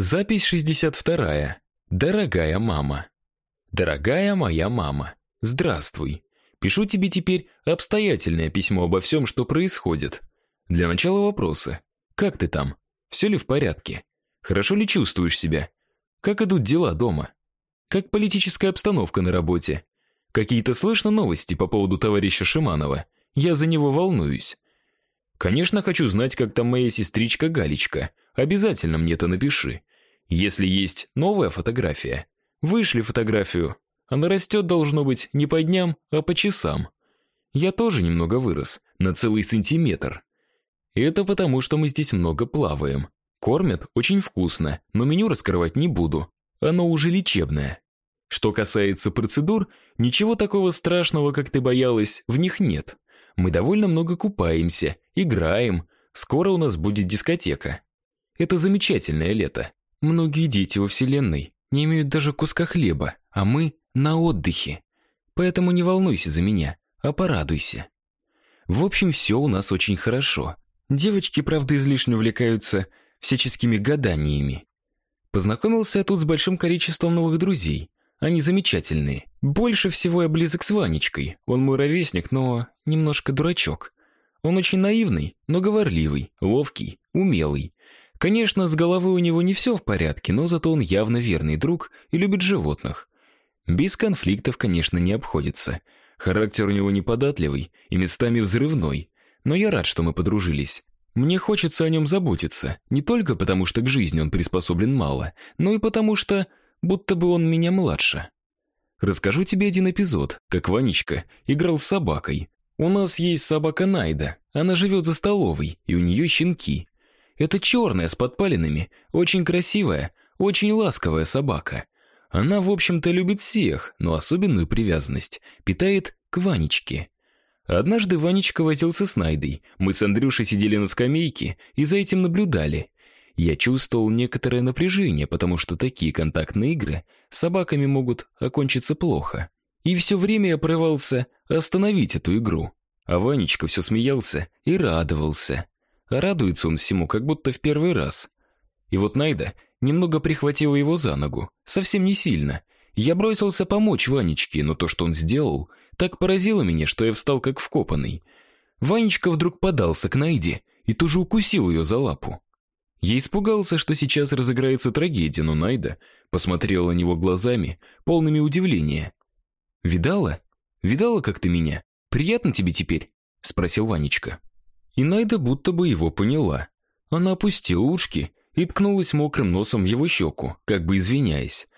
Запись 62. Дорогая мама. Дорогая моя мама, здравствуй. Пишу тебе теперь обстоятельное письмо обо всем, что происходит. Для начала вопросы. Как ты там? Все ли в порядке? Хорошо ли чувствуешь себя? Как идут дела дома? Как политическая обстановка на работе? Какие-то слышно новости по поводу товарища Шиманова? Я за него волнуюсь. Конечно, хочу знать, как там моя сестричка Галечка. Обязательно мне это напиши. Если есть новая фотография, вышли фотографию. Она растет, должно быть, не по дням, а по часам. Я тоже немного вырос, на целый сантиметр. Это потому, что мы здесь много плаваем. Кормят очень вкусно, но меню раскрывать не буду. Оно уже лечебное. Что касается процедур, ничего такого страшного, как ты боялась, в них нет. Мы довольно много купаемся, играем. Скоро у нас будет дискотека. Это замечательное лето. Многие дети во вселенной не имеют даже куска хлеба, а мы на отдыхе. Поэтому не волнуйся за меня, а порадуйся. В общем, все у нас очень хорошо. Девочки, правда, излишне увлекаются всяческими гаданиями. Познакомился я тут с большим количеством новых друзей. Они замечательные. Больше всего я близок с Ванечкой. Он мой ровесник, но немножко дурачок. Он очень наивный, но говорливый, ловкий, умелый. Конечно, с головой у него не все в порядке, но зато он явно верный друг и любит животных. Без конфликтов, конечно, не обходится. Характер у него неподатливый и местами взрывной, но я рад, что мы подружились. Мне хочется о нем заботиться, не только потому, что к жизни он приспособлен мало, но и потому, что будто бы он меня младше. Расскажу тебе один эпизод, как Ванечка играл с собакой. У нас есть собака Найда. Она живет за столовой, и у нее щенки. Это черная с подпалинами, очень красивая, очень ласковая собака. Она, в общем-то, любит всех, но особенную привязанность питает к Ванечке. Однажды Ванечка возился с Найдой. Мы с Андрюшей сидели на скамейке и за этим наблюдали. Я чувствовал некоторое напряжение, потому что такие контактные игры с собаками могут окончиться плохо. И все время я порывался остановить эту игру. А Ванечка все смеялся и радовался. Радуется он всему, как будто в первый раз. И вот Найда немного прихватила его за ногу, совсем не сильно. Я бросился помочь Ванечке, но то, что он сделал, так поразило меня, что я встал как вкопанный. Ванечка вдруг подался к Найде и тоже укусил ее за лапу. Я испугался, что сейчас разыграется трагедия, но Найда посмотрела на него глазами, полными удивления. «Видала? Видала, как ты меня? Приятно тебе теперь?» — спросил Ванечка. И Найда будто бы его поняла. Она опустила ушки и ткнулась мокрым носом в его щеку, как бы извиняясь.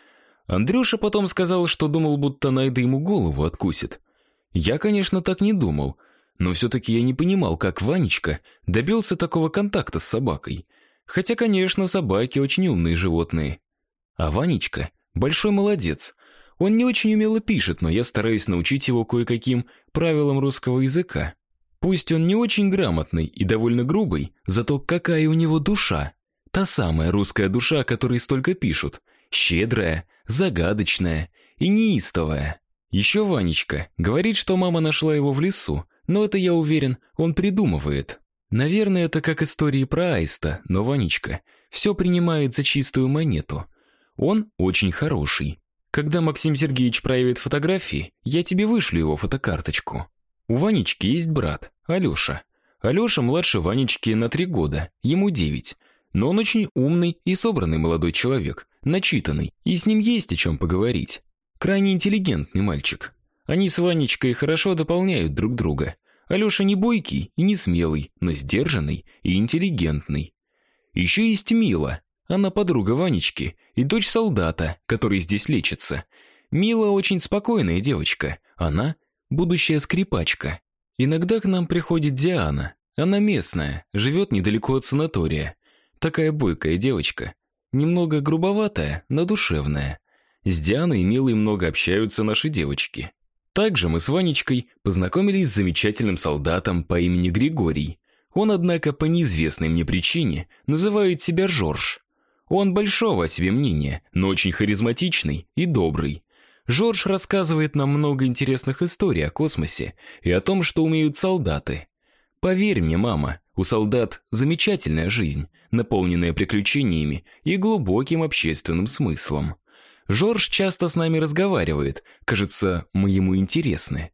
Андрюша потом сказал, что думал, будто Найда ему голову откусит. Я, конечно, так не думал, но все-таки я не понимал, как Ванечка добился такого контакта с собакой. Хотя, конечно, собаки очень умные животные. А Ванечка большой молодец. Он не очень умело пишет, но я стараюсь научить его кое-каким правилам русского языка. Пусть он не очень грамотный и довольно грубый, зато какая у него душа. Та самая русская душа, о которой столько пишут. Щедрая, загадочная и неистовая. Еще Ванечка говорит, что мама нашла его в лесу, но это, я уверен, он придумывает. Наверное, это как истории про аиста, но Ванечка все принимает за чистую монету. Он очень хороший. Когда Максим Сергеевич проявит фотографии, я тебе вышлю его фотокарточку. У Ванечки есть брат, Алёша. Алёша младше Ванечки на три года, ему девять. Но он очень умный и собранный молодой человек, начитанный, и с ним есть о чем поговорить. Крайне интеллигентный мальчик. Они с Ванечкой хорошо дополняют друг друга. Алёша не бойкий и не смелый, но сдержанный и интеллигентный. Еще есть Мила. Она подруга Ванечки и дочь солдата, который здесь лечится. Мила очень спокойная девочка. Она будущая скрипачка. Иногда к нам приходит Диана. Она местная, живет недалеко от санатория. Такая бойкая девочка, немного грубоватая, но душевная. С Дианой Милой много общаются наши девочки. Также мы с Ванечкой познакомились с замечательным солдатом по имени Григорий. Он, однако, по неизвестной мне причине называет себя Жорж. Он большого о себе мнения, но очень харизматичный и добрый. Жорж рассказывает нам много интересных историй о космосе и о том, что умеют солдаты. Поверь мне, мама, У солдат замечательная жизнь, наполненная приключениями и глубоким общественным смыслом. Жорж часто с нами разговаривает, кажется, мы ему интересны.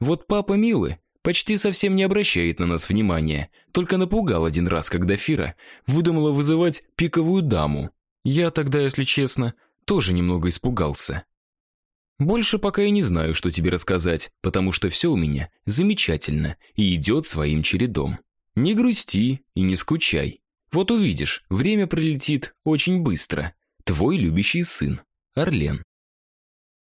Вот папа Милы почти совсем не обращает на нас внимания, только напугал один раз, когда Фира выдумала вызывать пиковую даму. Я тогда, если честно, тоже немного испугался. Больше пока я не знаю, что тебе рассказать, потому что все у меня замечательно и идет своим чередом. Не грусти и не скучай. Вот увидишь, время пролетит очень быстро. Твой любящий сын, Орлен.